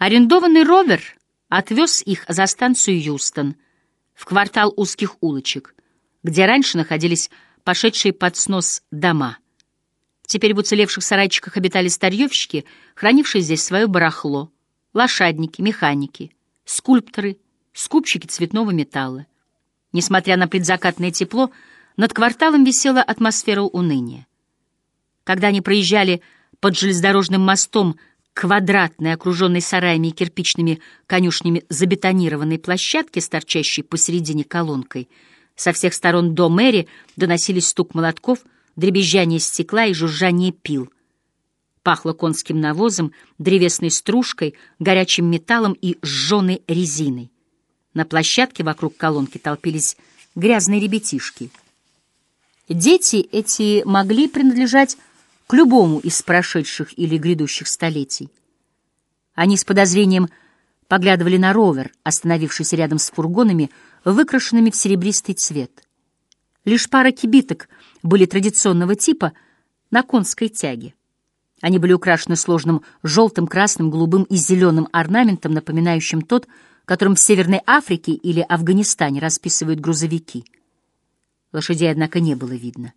Арендованный ровер отвез их за станцию Юстон, в квартал узких улочек, где раньше находились пошедшие под снос дома. Теперь в уцелевших сарайчиках обитали старьевщики, хранившие здесь свое барахло, лошадники, механики, скульпторы, скупщики цветного металла. Несмотря на предзакатное тепло, над кварталом висела атмосфера уныния. Когда они проезжали под железнодорожным мостом квадратной, окруженной сараями и кирпичными конюшнями забетонированной площадки, торчащей посередине колонкой, со всех сторон до мэри доносились стук молотков, дребезжание стекла и жужжание пил. Пахло конским навозом, древесной стружкой, горячим металлом и сжженной резиной. На площадке вокруг колонки толпились грязные ребятишки. Дети эти могли принадлежать к любому из прошедших или грядущих столетий. Они с подозрением поглядывали на ровер, остановившийся рядом с фургонами, выкрашенными в серебристый цвет. Лишь пара кибиток были традиционного типа на конской тяге. Они были украшены сложным желтым, красным, голубым и зеленым орнаментом, напоминающим тот, которым в Северной Африке или Афганистане расписывают грузовики. Лошадей, однако, не было видно.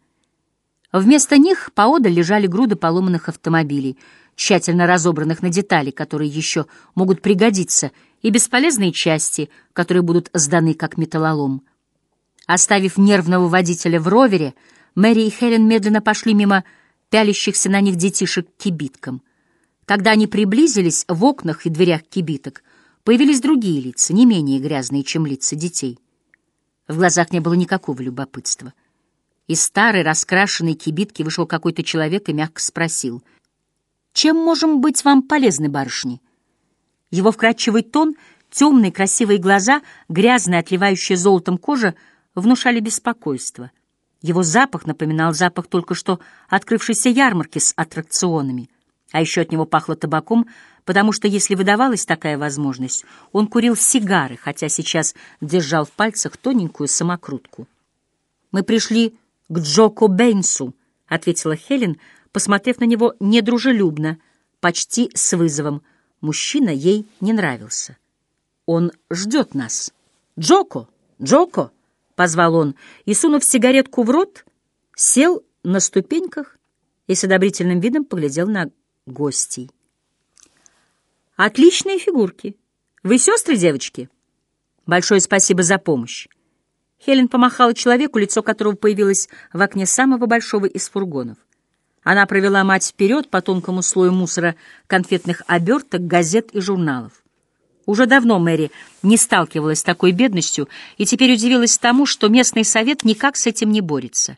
Вместо них поодаль лежали груды поломанных автомобилей, тщательно разобранных на детали, которые еще могут пригодиться, и бесполезные части, которые будут сданы как металлолом. Оставив нервного водителя в ровере, Мэри и Хелен медленно пошли мимо пялящихся на них детишек кибиткам. Когда они приблизились, в окнах и дверях кибиток Появились другие лица, не менее грязные, чем лица детей. В глазах не было никакого любопытства. Из старой раскрашенной кибитки вышел какой-то человек и мягко спросил, «Чем можем быть вам полезны, барышни?» Его вкрадчивый тон, темные красивые глаза, грязная, отливающая золотом кожа внушали беспокойство. Его запах напоминал запах только что открывшейся ярмарки с аттракционами, а еще от него пахло табаком — потому что, если выдавалась такая возможность, он курил сигары, хотя сейчас держал в пальцах тоненькую самокрутку. «Мы пришли к Джоко Бейнсу», — ответила Хелен, посмотрев на него недружелюбно, почти с вызовом. Мужчина ей не нравился. «Он ждет нас». «Джоко! Джоко!» — позвал он, и, сунув сигаретку в рот, сел на ступеньках и с одобрительным видом поглядел на гостей. Отличные фигурки. Вы сестры, девочки? Большое спасибо за помощь. Хелен помахала человеку, лицо которого появилось в окне самого большого из фургонов. Она провела мать вперед по тонкому слою мусора, конфетных оберток, газет и журналов. Уже давно Мэри не сталкивалась с такой бедностью и теперь удивилась тому, что местный совет никак с этим не борется.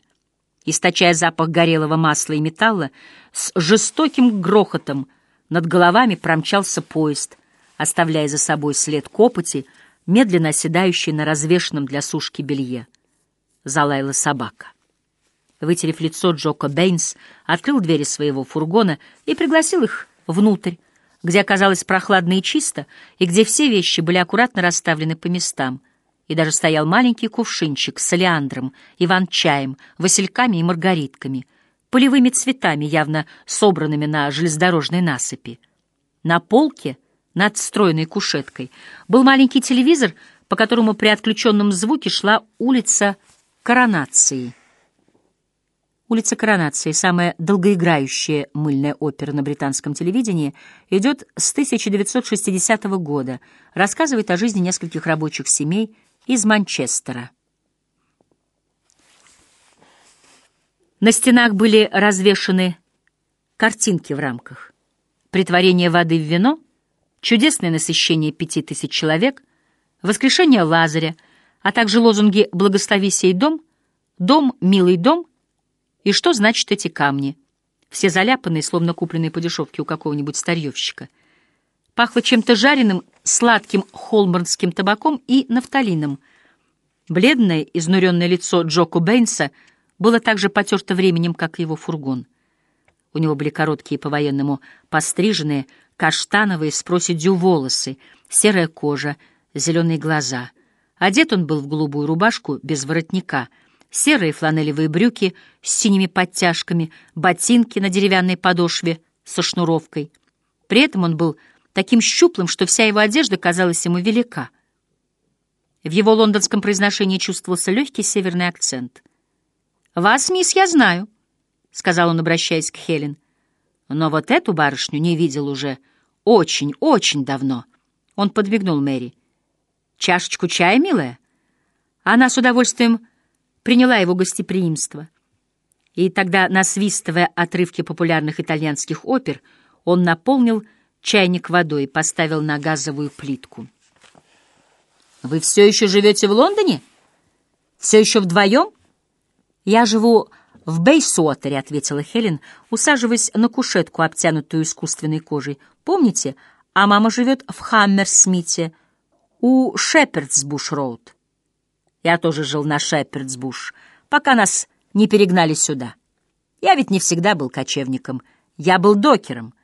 Источая запах горелого масла и металла, с жестоким грохотом над головами промчался поезд, оставляя за собой след копоти, медленно оседающий на развешенном для сушки белье. Залаяла собака. Вытерев лицо, Джока Бэйнс открыл двери своего фургона и пригласил их внутрь, где оказалось прохладно и чисто, и где все вещи были аккуратно расставлены по местам, и даже стоял маленький кувшинчик с олеандром, иван-чаем, васильками и маргаритками — полевыми цветами, явно собранными на железнодорожной насыпи. На полке, над встроенной кушеткой, был маленький телевизор, по которому при отключенном звуке шла улица Коронации. Улица Коронации, самая долгоиграющая мыльная опера на британском телевидении, идет с 1960 года, рассказывает о жизни нескольких рабочих семей из Манчестера. На стенах были развешаны картинки в рамках. Притворение воды в вино, чудесное насыщение пяти тысяч человек, воскрешение Лазаря, а также лозунги «Благослови сей дом», «Дом, милый дом» и что значит эти камни, все заляпанные, словно купленные по дешевке у какого-нибудь старьевщика. Пахло чем-то жареным, сладким холморнским табаком и нафталином. Бледное, изнуренное лицо Джоку Бэйнса — было так же потерто временем, как и его фургон. У него были короткие по-военному постриженные, каштановые с проседью волосы, серая кожа, зеленые глаза. Одет он был в голубую рубашку без воротника, серые фланелевые брюки с синими подтяжками, ботинки на деревянной подошве со шнуровкой. При этом он был таким щуплым, что вся его одежда казалась ему велика. В его лондонском произношении чувствовался легкий северный акцент. «Вас, мисс, я знаю», — сказал он, обращаясь к Хелен. «Но вот эту барышню не видел уже очень, очень давно». Он подмигнул Мэри. «Чашечку чая, милая?» Она с удовольствием приняла его гостеприимство. И тогда, насвистывая отрывки популярных итальянских опер, он наполнил чайник водой и поставил на газовую плитку. «Вы все еще живете в Лондоне? Все еще вдвоем?» «Я живу в Бейсуотере», — ответила Хелен, усаживаясь на кушетку, обтянутую искусственной кожей. «Помните, а мама живет в Хаммерсмите у Шепердсбуш-роуд». Я тоже жил на Шепердсбуш, пока нас не перегнали сюда. Я ведь не всегда был кочевником. Я был докером.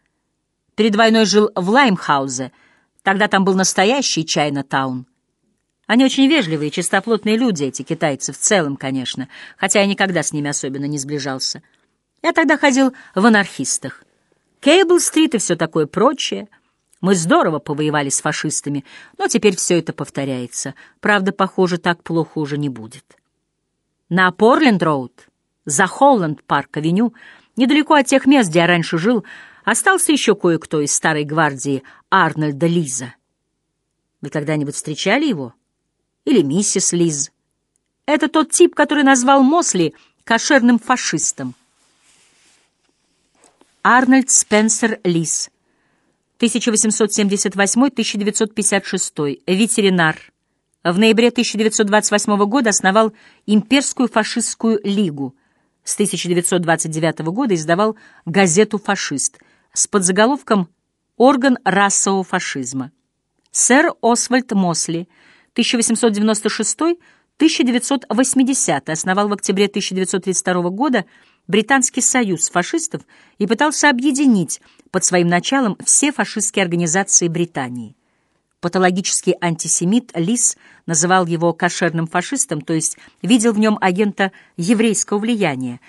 Перед войной жил в Лаймхаузе. Тогда там был настоящий Чайна-таун. Они очень вежливые и чистоплотные люди, эти китайцы в целом, конечно, хотя я никогда с ними особенно не сближался. Я тогда ходил в анархистах. Кейбл-стрит и все такое прочее — мы здорово повоевали с фашистами, но теперь все это повторяется. Правда, похоже, так плохо уже не будет. На Порленд-роуд, за Холланд-парк-авеню, недалеко от тех мест, где я раньше жил, остался еще кое-кто из старой гвардии Арнольда Лиза. Вы когда-нибудь встречали его? Или миссис Лиз? Это тот тип, который назвал Мосли кошерным фашистом. Арнольд Спенсер Лиз — 1878-1956, ветеринар. В ноябре 1928 года основал Имперскую фашистскую лигу. С 1929 года издавал газету «Фашист» с подзаголовком «Орган расового фашизма». Сэр Освальд Мосли, 1896-1980, основал в октябре 1932 года Британский союз фашистов и пытался объединить под своим началом все фашистские организации Британии. Патологический антисемит Лис называл его кошерным фашистом, то есть видел в нем агента еврейского влияния,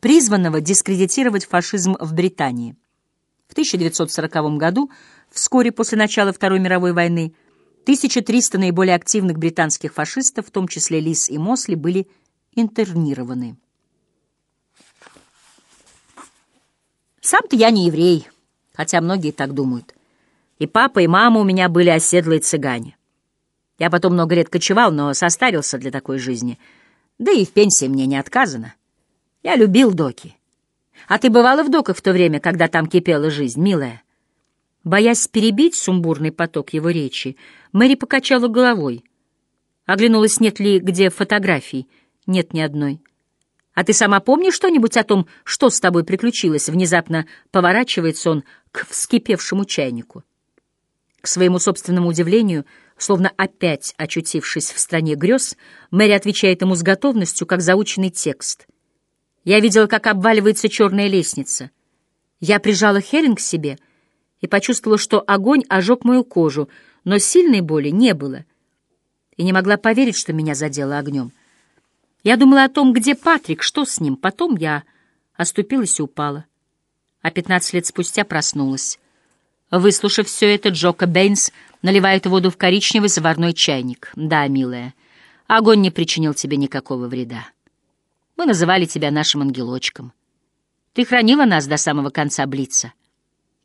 призванного дискредитировать фашизм в Британии. В 1940 году, вскоре после начала Второй мировой войны, 1300 наиболее активных британских фашистов, в том числе Лис и Мосли, были интернированы. Сам-то я не еврей, хотя многие так думают. И папа, и мама у меня были оседлые цыгане. Я потом много лет кочевал, но состарился для такой жизни. Да и в пенсии мне не отказано. Я любил доки. А ты бывала в доках в то время, когда там кипела жизнь, милая? Боясь перебить сумбурный поток его речи, Мэри покачала головой. Оглянулась, нет ли где фотографий. Нет ни одной. А ты сама помнишь что-нибудь о том, что с тобой приключилось? Внезапно поворачивается он к вскипевшему чайнику. К своему собственному удивлению, словно опять очутившись в стране грез, Мэри отвечает ему с готовностью, как заученный текст. «Я видела, как обваливается черная лестница. Я прижала Хелен к себе и почувствовала, что огонь ожег мою кожу, но сильной боли не было, и не могла поверить, что меня задело огнем». Я думала о том, где Патрик, что с ним. Потом я оступилась и упала. А пятнадцать лет спустя проснулась. Выслушав все это, Джока Бэйнс наливает воду в коричневый заварной чайник. Да, милая, огонь не причинил тебе никакого вреда. Мы называли тебя нашим ангелочком. Ты хранила нас до самого конца Блица,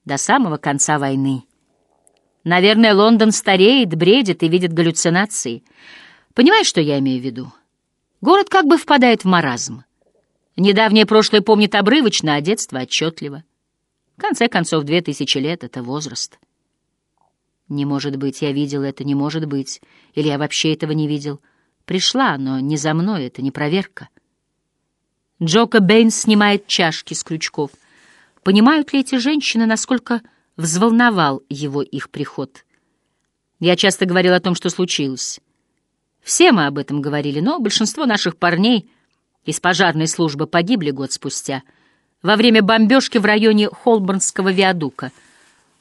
до самого конца войны. Наверное, Лондон стареет, бредит и видит галлюцинации. Понимаешь, что я имею в виду? Город как бы впадает в маразм. Недавнее прошлое помнит обрывочно, а детство отчетливо. В конце концов, две тысячи лет — это возраст. Не может быть, я видел это, не может быть. Или я вообще этого не видел. Пришла, но не за мной, это не проверка. Джока Бэйнс снимает чашки с крючков. Понимают ли эти женщины, насколько взволновал его их приход? Я часто говорил о том, что случилось. Все мы об этом говорили, но большинство наших парней из пожарной службы погибли год спустя, во время бомбежки в районе Холборнского виадука.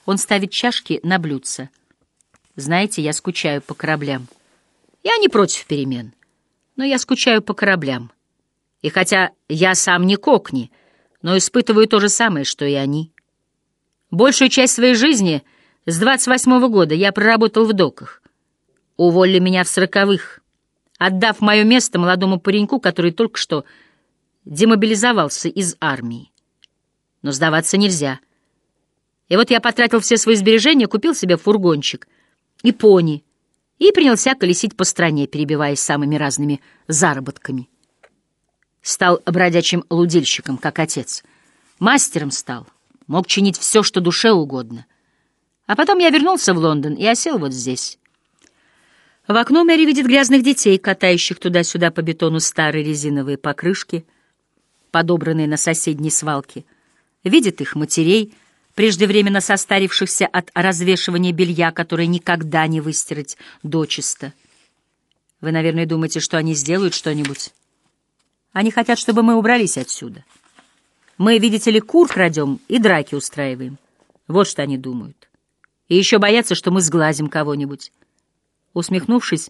Он ставит чашки на блюдце. Знаете, я скучаю по кораблям. Я не против перемен, но я скучаю по кораблям. И хотя я сам не кокни, но испытываю то же самое, что и они. Большую часть своей жизни С 28-го года я проработал в доках. Уволили меня в сороковых, отдав мое место молодому пареньку, который только что демобилизовался из армии. Но сдаваться нельзя. И вот я потратил все свои сбережения, купил себе фургончик и пони, и принялся колесить по стране, перебиваясь самыми разными заработками. Стал бродячим лудильщиком, как отец. Мастером стал, мог чинить все, что душе угодно. А потом я вернулся в Лондон и осел вот здесь. В окно Мэри видит грязных детей, катающих туда-сюда по бетону старые резиновые покрышки, подобранные на соседней свалке. Видит их матерей, преждевременно состарившихся от развешивания белья, которое никогда не выстирать дочисто. Вы, наверное, думаете, что они сделают что-нибудь. Они хотят, чтобы мы убрались отсюда. Мы, видите ли, кур крадем и драки устраиваем. Вот что они думают. И еще боятся, что мы сглазим кого-нибудь. Усмехнувшись,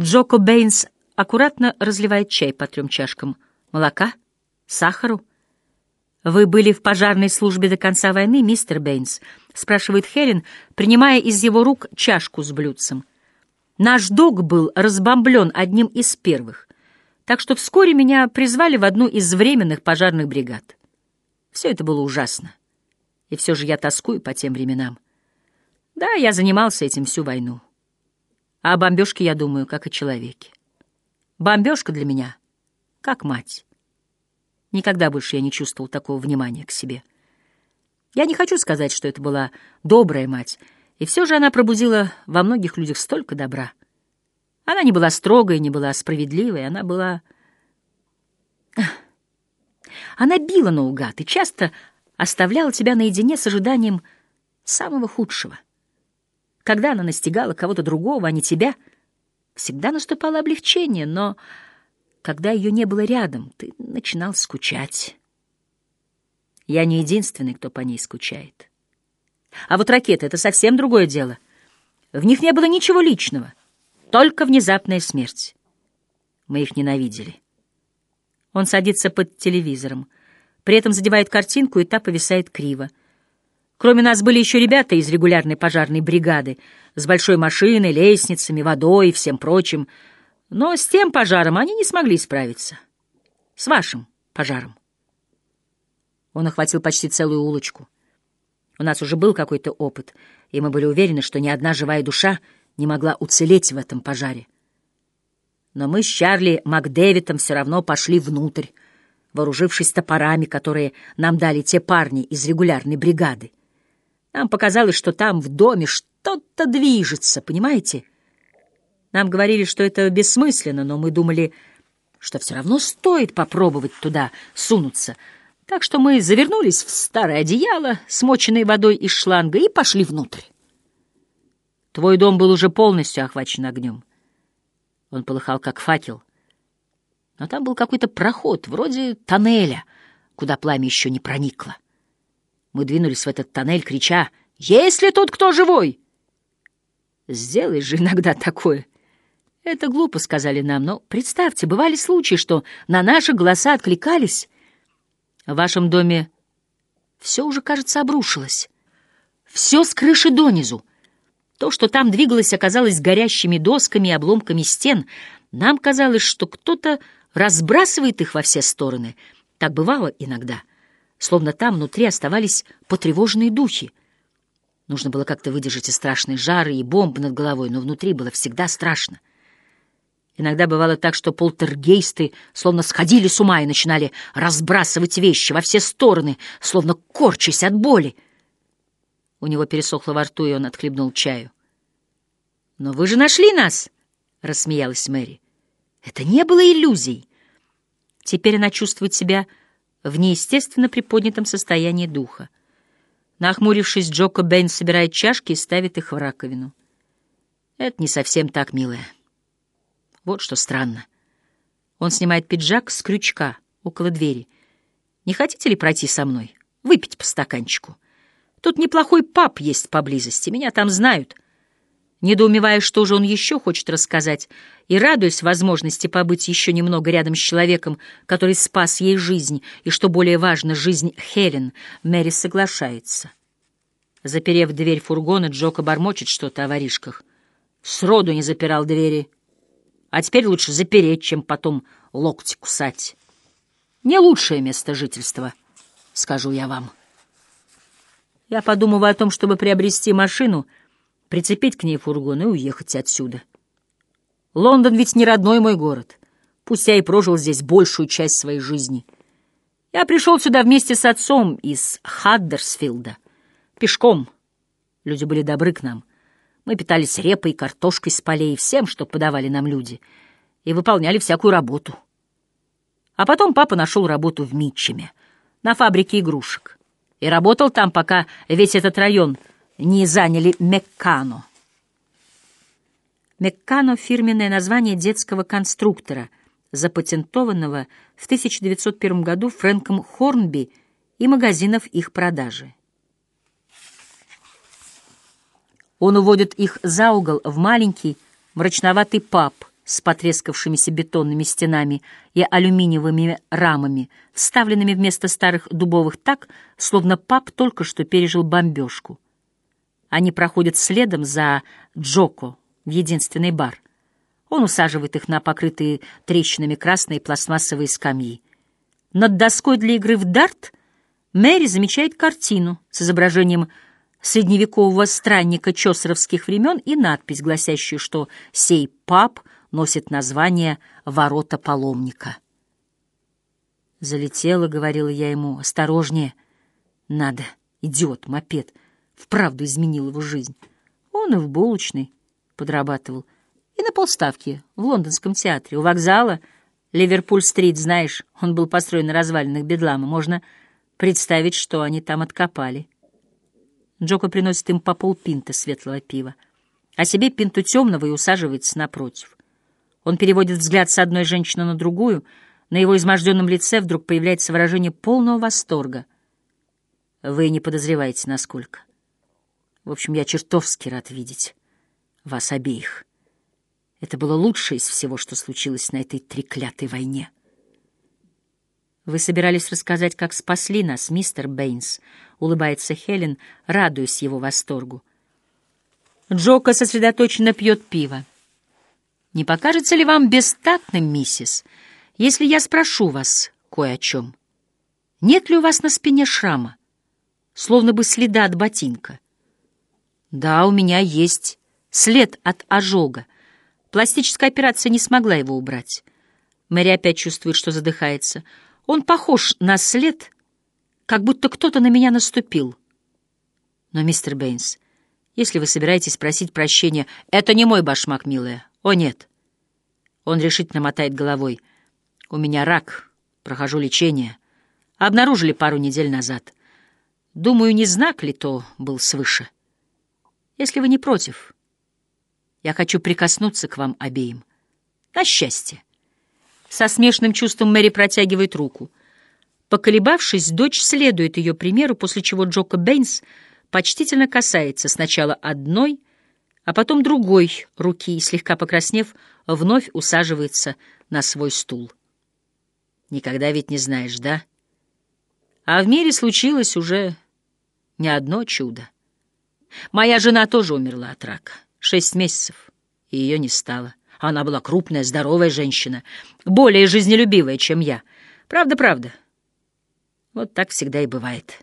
Джоко Бэйнс аккуратно разливает чай по трем чашкам. Молока? Сахару? «Вы были в пожарной службе до конца войны, мистер Бэйнс?» — спрашивает Хелен, принимая из его рук чашку с блюдцем. «Наш док был разбомблен одним из первых, так что вскоре меня призвали в одну из временных пожарных бригад. Все это было ужасно, и все же я тоскую по тем временам. Да, я занимался этим всю войну. А о бомбежке я думаю, как о человеке. Бомбежка для меня — как мать. Никогда больше я не чувствовал такого внимания к себе. Я не хочу сказать, что это была добрая мать, и все же она пробудила во многих людях столько добра. Она не была строгой, не была справедливой, она была... Она била наугад и часто оставляла тебя наедине с ожиданием самого худшего — когда она настигала кого-то другого, а не тебя, всегда наступало облегчение, но когда ее не было рядом, ты начинал скучать. Я не единственный, кто по ней скучает. А вот ракеты — это совсем другое дело. В них не было ничего личного, только внезапная смерть. Мы их ненавидели. Он садится под телевизором, при этом задевает картинку, и та повисает криво. Кроме нас были еще ребята из регулярной пожарной бригады с большой машиной, лестницами, водой и всем прочим. Но с тем пожаром они не смогли справиться. С вашим пожаром. Он охватил почти целую улочку. У нас уже был какой-то опыт, и мы были уверены, что ни одна живая душа не могла уцелеть в этом пожаре. Но мы с Чарли Макдэвидом все равно пошли внутрь, вооружившись топорами, которые нам дали те парни из регулярной бригады. Нам показалось, что там, в доме, что-то движется, понимаете? Нам говорили, что это бессмысленно, но мы думали, что все равно стоит попробовать туда сунуться. Так что мы завернулись в старое одеяло, смоченное водой из шланга, и пошли внутрь. Твой дом был уже полностью охвачен огнем. Он полыхал, как факел. Но там был какой-то проход, вроде тоннеля, куда пламя еще не проникло. Мы двинулись в этот тоннель, крича «Есть ли тут кто живой?» Сделай же иногда такое. Это глупо, сказали нам, но представьте, бывали случаи, что на наши голоса откликались. В вашем доме все уже, кажется, обрушилось. Все с крыши донизу. То, что там двигалось, оказалось горящими досками и обломками стен. Нам казалось, что кто-то разбрасывает их во все стороны. Так бывало иногда словно там внутри оставались потревоженные духи. Нужно было как-то выдержать и страшные жары, и бомбы над головой, но внутри было всегда страшно. Иногда бывало так, что полтергейсты словно сходили с ума и начинали разбрасывать вещи во все стороны, словно корчась от боли. У него пересохло во рту, и он отхлебнул чаю. «Но вы же нашли нас!» — рассмеялась Мэри. «Это не было иллюзией. Теперь она чувствует себя в неестественно приподнятом состоянии духа. Нахмурившись, Джоко Бэйн собирает чашки и ставит их в раковину. Это не совсем так, милая. Вот что странно. Он снимает пиджак с крючка около двери. Не хотите ли пройти со мной? Выпить по стаканчику. Тут неплохой паб есть поблизости, меня там знают — недоумевая, что же он еще хочет рассказать, и радуясь возможности побыть еще немного рядом с человеком, который спас ей жизнь, и, что более важно, жизнь Хелен, Мэри соглашается. Заперев дверь фургона, Джока бормочет что-то о воришках. Сроду не запирал двери. А теперь лучше запереть, чем потом локти кусать. Не лучшее место жительства, скажу я вам. Я подумываю о том, чтобы приобрести машину, прицепить к ней фургон и уехать отсюда. Лондон ведь не родной мой город. Пусть я и прожил здесь большую часть своей жизни. Я пришел сюда вместе с отцом из Хаддерсфилда. Пешком. Люди были добры к нам. Мы питались репой, картошкой с полей, всем, что подавали нам люди, и выполняли всякую работу. А потом папа нашел работу в Митчеме, на фабрике игрушек. И работал там, пока весь этот район не заняли Меккано. Меккано — фирменное название детского конструктора, запатентованного в 1901 году Фрэнком Хорнби и магазинов их продажи. Он уводит их за угол в маленький мрачноватый паб с потрескавшимися бетонными стенами и алюминиевыми рамами, вставленными вместо старых дубовых так, словно паб только что пережил бомбежку. Они проходят следом за Джоко в единственный бар. Он усаживает их на покрытые трещинами красные пластмассовые скамьи. Над доской для игры в дарт Мэри замечает картину с изображением средневекового странника чосеровских времен и надпись, гласящую, что сей паб носит название «Ворота паломника». Залетела, говорила я ему, осторожнее. Надо, идиот, мопед, вправду изменил его жизнь. Он и в булочной подрабатывал, и на полставки в лондонском театре, у вокзала, Ливерпуль-стрит, знаешь, он был построен на развалинах Бедлама, можно представить, что они там откопали. Джоко приносит им по полпинта светлого пива, а себе пинту темного и усаживается напротив. Он переводит взгляд с одной женщины на другую, на его изможденном лице вдруг появляется выражение полного восторга. Вы не подозреваете, насколько. В общем, я чертовски рад видеть вас обеих. Это было лучшее из всего, что случилось на этой треклятой войне. «Вы собирались рассказать, как спасли нас, мистер Бэйнс», — улыбается Хелен, радуясь его восторгу. Джока сосредоточенно пьет пиво. «Не покажется ли вам бестактным, миссис, если я спрошу вас кое о чем? Нет ли у вас на спине шрама, словно бы следа от ботинка?» «Да, у меня есть след от ожога. Пластическая операция не смогла его убрать». Мэри опять чувствует, что задыхается — он похож на след, как будто кто-то на меня наступил. Но, мистер Бэйнс, если вы собираетесь просить прощения, это не мой башмак, милая. О, нет. Он решительно мотает головой. У меня рак, прохожу лечение. Обнаружили пару недель назад. Думаю, не знак ли то был свыше. Если вы не против, я хочу прикоснуться к вам обеим. На счастье. Со смешным чувством Мэри протягивает руку. Поколебавшись, дочь следует ее примеру, после чего Джока Бэйнс почтительно касается сначала одной, а потом другой руки и, слегка покраснев, вновь усаживается на свой стул. Никогда ведь не знаешь, да? А в мире случилось уже не одно чудо. Моя жена тоже умерла от рака. Шесть месяцев, и ее не стало. Она была крупная, здоровая женщина, более жизнелюбивая, чем я. Правда, правда. Вот так всегда и бывает.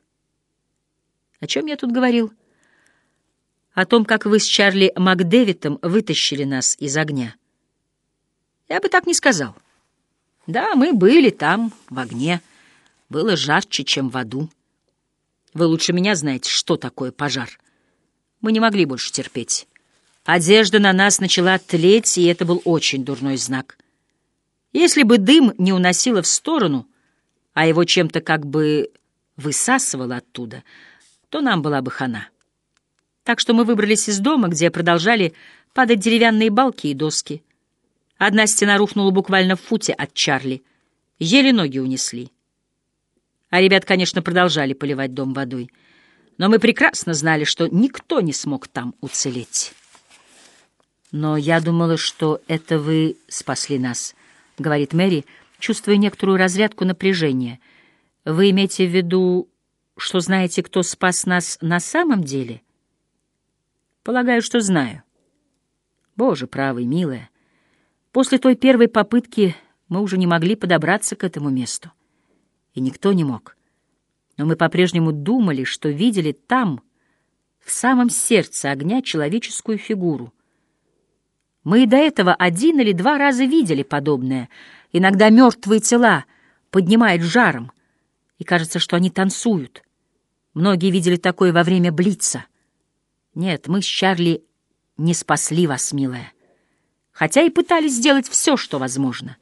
О чем я тут говорил? О том, как вы с Чарли Макдэвитом вытащили нас из огня. Я бы так не сказал. Да, мы были там, в огне. Было жарче, чем в аду. Вы лучше меня знаете, что такое пожар. Мы не могли больше терпеть. Одежда на нас начала тлеть, и это был очень дурной знак. Если бы дым не уносило в сторону, а его чем-то как бы высасывало оттуда, то нам была бы хана. Так что мы выбрались из дома, где продолжали падать деревянные балки и доски. Одна стена рухнула буквально в футе от Чарли. Еле ноги унесли. А ребят, конечно, продолжали поливать дом водой. Но мы прекрасно знали, что никто не смог там уцелеть. «Но я думала, что это вы спасли нас», — говорит Мэри, чувствуя некоторую разрядку напряжения. «Вы имеете в виду что знаете, кто спас нас на самом деле? Полагаю, что знаю. Боже правый, милая, после той первой попытки мы уже не могли подобраться к этому месту. И никто не мог. Но мы по-прежнему думали, что видели там, в самом сердце огня, человеческую фигуру. Мы и до этого один или два раза видели подобное. Иногда мертвые тела поднимают жаром, и кажется, что они танцуют. Многие видели такое во время Блица. Нет, мы с Чарли не спасли вас, милая. Хотя и пытались сделать все, что возможно.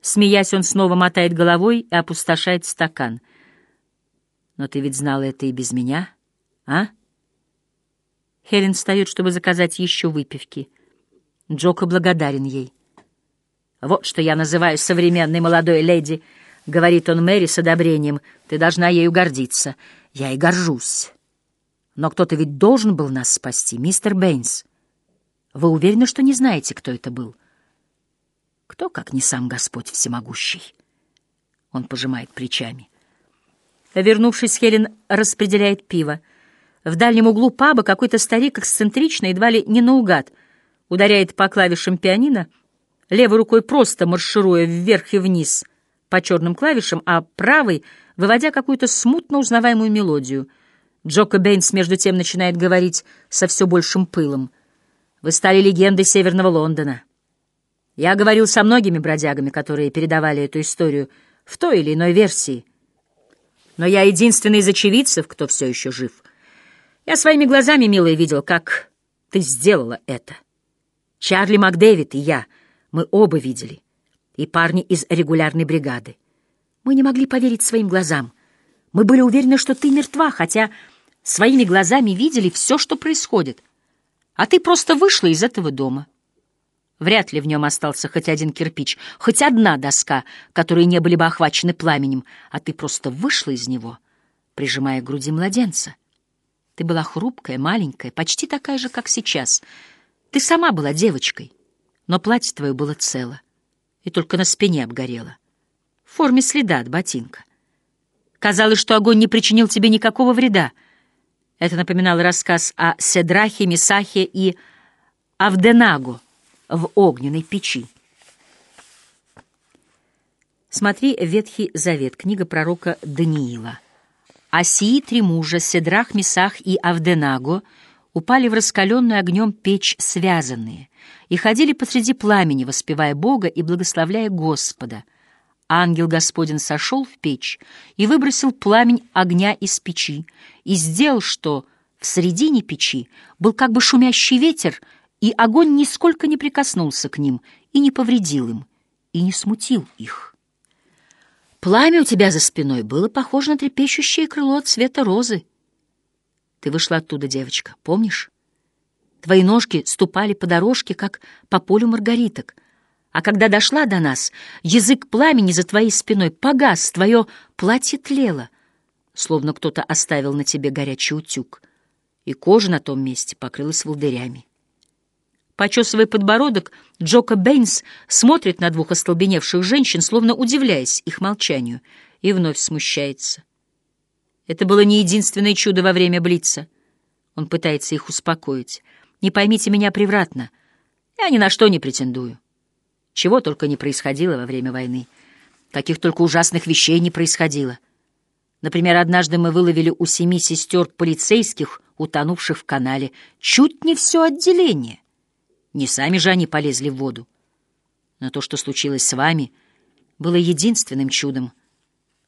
Смеясь, он снова мотает головой и опустошает стакан. Но ты ведь знала это и без меня, а? Хелен встает, чтобы заказать еще выпивки. Джока благодарен ей. «Вот что я называю современной молодой леди», — говорит он Мэри с одобрением. «Ты должна ею гордиться. Я и горжусь. Но кто-то ведь должен был нас спасти, мистер Бэйнс. Вы уверены, что не знаете, кто это был?» «Кто, как не сам Господь Всемогущий?» Он пожимает плечами. Вернувшись, Хелен распределяет пиво. В дальнем углу паба какой-то старик эксцентрично, едва ли не наугад, ударяет по клавишам пианино, левой рукой просто маршируя вверх и вниз по черным клавишам, а правой выводя какую-то смутно узнаваемую мелодию. Джока Бейнс между тем начинает говорить со все большим пылом. «Вы стали легендой Северного Лондона. Я говорил со многими бродягами, которые передавали эту историю в той или иной версии. Но я единственный из очевидцев, кто все еще жив. Я своими глазами, милая, видел, как ты сделала это». Чарли Макдэвид и я, мы оба видели. И парни из регулярной бригады. Мы не могли поверить своим глазам. Мы были уверены, что ты мертва, хотя своими глазами видели все, что происходит. А ты просто вышла из этого дома. Вряд ли в нем остался хоть один кирпич, хоть одна доска, которые не были бы охвачены пламенем, а ты просто вышла из него, прижимая к груди младенца. Ты была хрупкая, маленькая, почти такая же, как сейчас — ты сама была девочкой, но платье твое было цело, и только на спине обгорело, в форме следа от ботинка. Казалось, что огонь не причинил тебе никакого вреда. Это напоминал рассказ о Седрахе, Месахе и Авденаго в огненной печи. Смотри «Ветхий Завет», книга пророка Даниила. А сии три мужа, Седрах, Месах и Авденаго — упали в раскаленную огнем печь связанные и ходили посреди пламени, воспевая Бога и благословляя Господа. Ангел Господень сошел в печь и выбросил пламень огня из печи, и сделал, что в середине печи был как бы шумящий ветер, и огонь нисколько не прикоснулся к ним и не повредил им, и не смутил их. Пламя у тебя за спиной было похоже на трепещущее крыло цвета розы, ты вышла оттуда, девочка, помнишь? Твои ножки ступали по дорожке, как по полю маргариток. А когда дошла до нас, язык пламени за твоей спиной погас, твое платье тлело, словно кто-то оставил на тебе горячий утюг, и кожа на том месте покрылась волдырями. Почесывая подбородок, Джока Бэйнс смотрит на двух остолбеневших женщин, словно удивляясь их молчанию, и вновь смущается. Это было не единственное чудо во время Блица. Он пытается их успокоить. Не поймите меня превратно. Я ни на что не претендую. Чего только не происходило во время войны. Каких только ужасных вещей не происходило. Например, однажды мы выловили у семи сестер полицейских, утонувших в канале, чуть не все отделение. Не сами же они полезли в воду. Но то, что случилось с вами, было единственным чудом,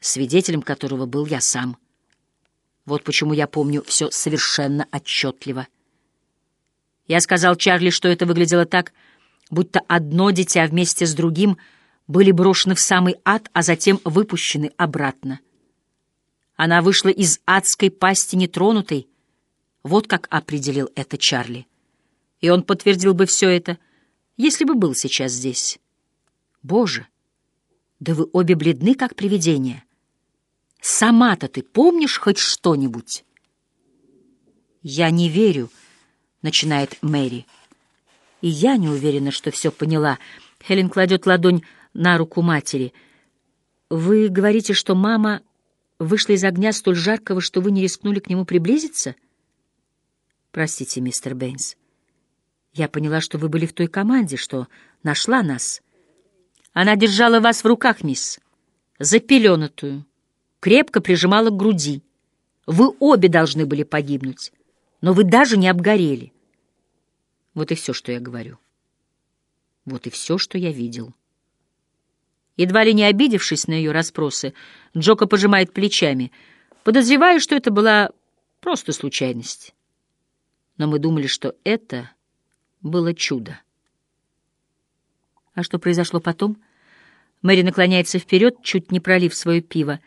свидетелем которого был я сам — вот почему я помню все совершенно отчетливо. Я сказал Чарли, что это выглядело так, будто одно дитя вместе с другим были брошены в самый ад, а затем выпущены обратно. Она вышла из адской пасти нетронутой. Вот как определил это Чарли. И он подтвердил бы все это, если бы был сейчас здесь. Боже, да вы обе бледны, как привидения. Сама-то ты помнишь хоть что-нибудь? Я не верю, начинает Мэри. И я не уверена, что все поняла. Хелен кладет ладонь на руку матери. Вы говорите, что мама вышло из огня столь жаркого, что вы не рискнули к нему приблизиться? Простите, мистер Бэйнс. Я поняла, что вы были в той команде, что нашла нас. Она держала вас в руках, мисс, запеленатую, крепко прижимала к груди. Вы обе должны были погибнуть, но вы даже не обгорели. Вот и все, что я говорю. Вот и все, что я видел. Едва ли не обидевшись на ее расспросы, Джока пожимает плечами. Подозреваю, что это была просто случайность. Но мы думали, что это было чудо. А что произошло потом? Мэри наклоняется вперед, чуть не пролив свое пиво.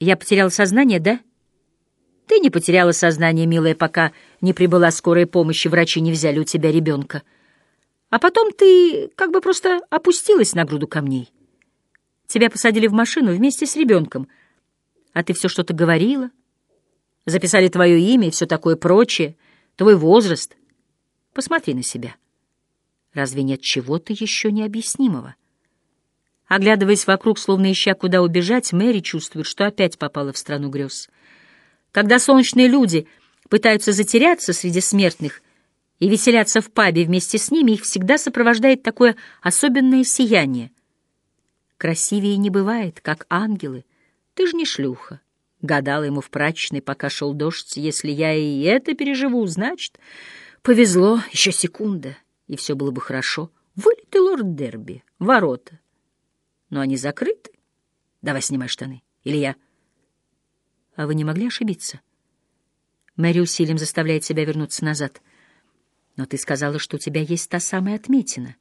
Я потеряла сознание, да? Ты не потеряла сознание, милая, пока не прибыла скорая помощь, и врачи не взяли у тебя ребенка. А потом ты как бы просто опустилась на груду камней. Тебя посадили в машину вместе с ребенком, а ты все что-то говорила, записали твое имя и все такое прочее, твой возраст. Посмотри на себя. Разве нет чего-то еще необъяснимого? Оглядываясь вокруг, словно ища, куда убежать, Мэри чувствует, что опять попала в страну грез. Когда солнечные люди пытаются затеряться среди смертных и веселяться в пабе вместе с ними, их всегда сопровождает такое особенное сияние. Красивее не бывает, как ангелы. Ты же не шлюха. Гадала ему в прачечной, пока шел дождь. Если я и это переживу, значит, повезло. Еще секунда, и все было бы хорошо. Вылитый лорд Дерби, ворота. Но они закрыты. Давай снимай штаны. Или я... А вы не могли ошибиться? Мэри усилием заставляет себя вернуться назад. Но ты сказала, что у тебя есть та самая отметина.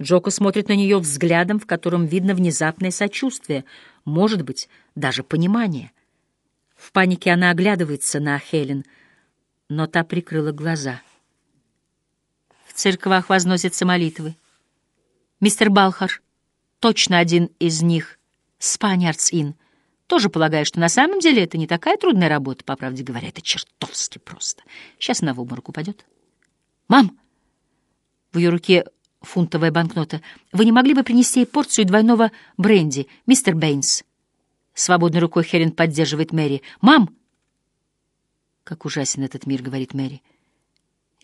Джоко смотрит на нее взглядом, в котором видно внезапное сочувствие, может быть, даже понимание. В панике она оглядывается на Хелен, но та прикрыла глаза. В церквах возносятся молитвы. Мистер Балхар, точно один из них, Спаниардс-Ин, тоже полагаю, что на самом деле это не такая трудная работа, по правде говоря, это чертовски просто. Сейчас на в обморок упадет. «Мам!» В ее руке фунтовая банкнота. «Вы не могли бы принести ей порцию двойного бренди, мистер Бэйнс?» Свободной рукой Хелен поддерживает Мэри. «Мам!» «Как ужасен этот мир», — говорит Мэри.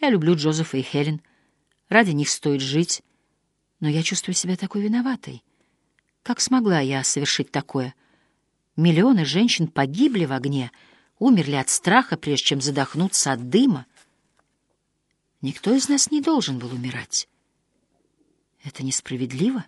«Я люблю Джозефа и Хелен. Ради них стоит жить. Но я чувствую себя такой виноватой. Как смогла я совершить такое? Миллионы женщин погибли в огне, умерли от страха, прежде чем задохнуться от дыма. Никто из нас не должен был умирать». Это несправедливо.